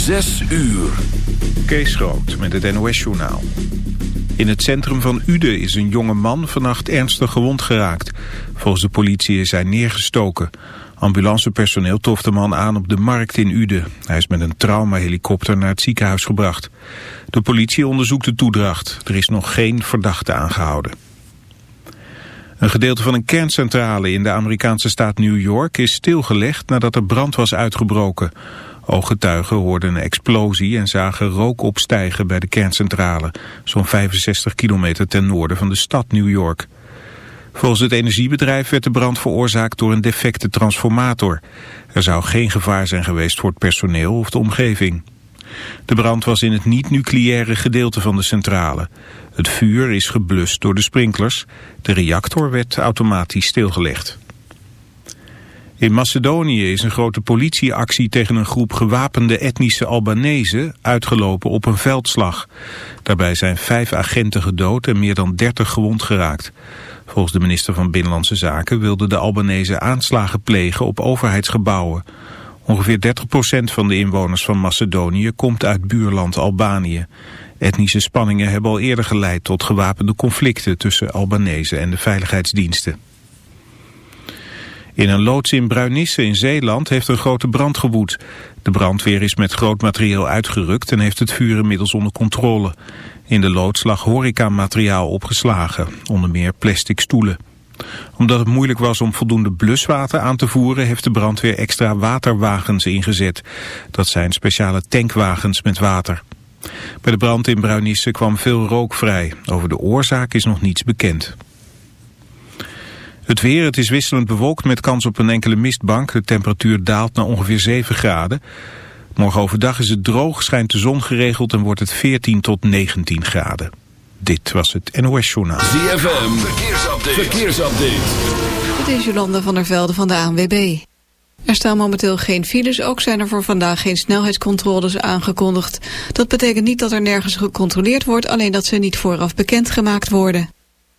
Zes uur. Kees Groot met het NOS-journaal. In het centrum van Uden is een jonge man vannacht ernstig gewond geraakt. Volgens de politie is hij neergestoken. Ambulancepersoneel toft de man aan op de markt in Uden. Hij is met een traumahelikopter naar het ziekenhuis gebracht. De politie onderzoekt de toedracht. Er is nog geen verdachte aangehouden. Een gedeelte van een kerncentrale in de Amerikaanse staat New York is stilgelegd nadat er brand was uitgebroken. Ooggetuigen hoorden een explosie en zagen rook opstijgen bij de kerncentrale, zo'n 65 kilometer ten noorden van de stad New York. Volgens het energiebedrijf werd de brand veroorzaakt door een defecte transformator. Er zou geen gevaar zijn geweest voor het personeel of de omgeving. De brand was in het niet-nucleaire gedeelte van de centrale. Het vuur is geblust door de sprinklers. De reactor werd automatisch stilgelegd. In Macedonië is een grote politieactie tegen een groep gewapende etnische Albanese uitgelopen op een veldslag. Daarbij zijn vijf agenten gedood en meer dan dertig gewond geraakt. Volgens de minister van Binnenlandse Zaken wilden de Albanese aanslagen plegen op overheidsgebouwen. Ongeveer 30% van de inwoners van Macedonië komt uit buurland Albanië. Etnische spanningen hebben al eerder geleid tot gewapende conflicten tussen Albanese en de veiligheidsdiensten. In een loods in Bruinisse in Zeeland heeft een grote brand gewoed. De brandweer is met groot materieel uitgerukt en heeft het vuur inmiddels onder controle. In de loods lag horecamateriaal opgeslagen, onder meer plastic stoelen. Omdat het moeilijk was om voldoende bluswater aan te voeren... heeft de brandweer extra waterwagens ingezet. Dat zijn speciale tankwagens met water. Bij de brand in Bruinisse kwam veel rook vrij. Over de oorzaak is nog niets bekend. Het weer, het is wisselend bewolkt met kans op een enkele mistbank. De temperatuur daalt naar ongeveer 7 graden. Morgen overdag is het droog, schijnt de zon geregeld en wordt het 14 tot 19 graden. Dit was het NOS Journaal. ZFM, verkeersupdate. verkeersupdate. Dit is Jolanda van der Velde van de ANWB. Er staan momenteel geen files, ook zijn er voor vandaag geen snelheidscontroles aangekondigd. Dat betekent niet dat er nergens gecontroleerd wordt, alleen dat ze niet vooraf bekendgemaakt worden.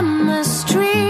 on the street.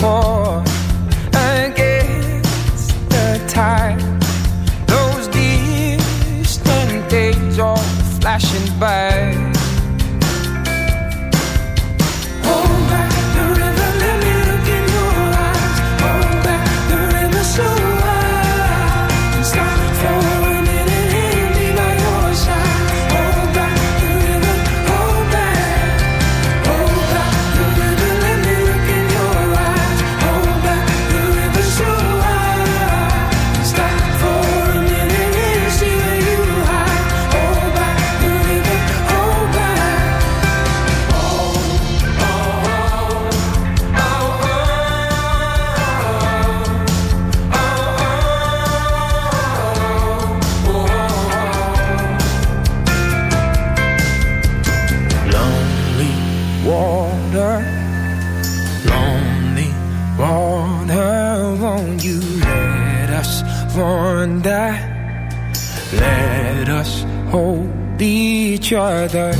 call. further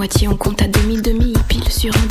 Moitié, on compte à demi-demi. Pile sur un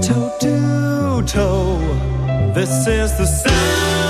toe to toe. This is the sound.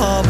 heart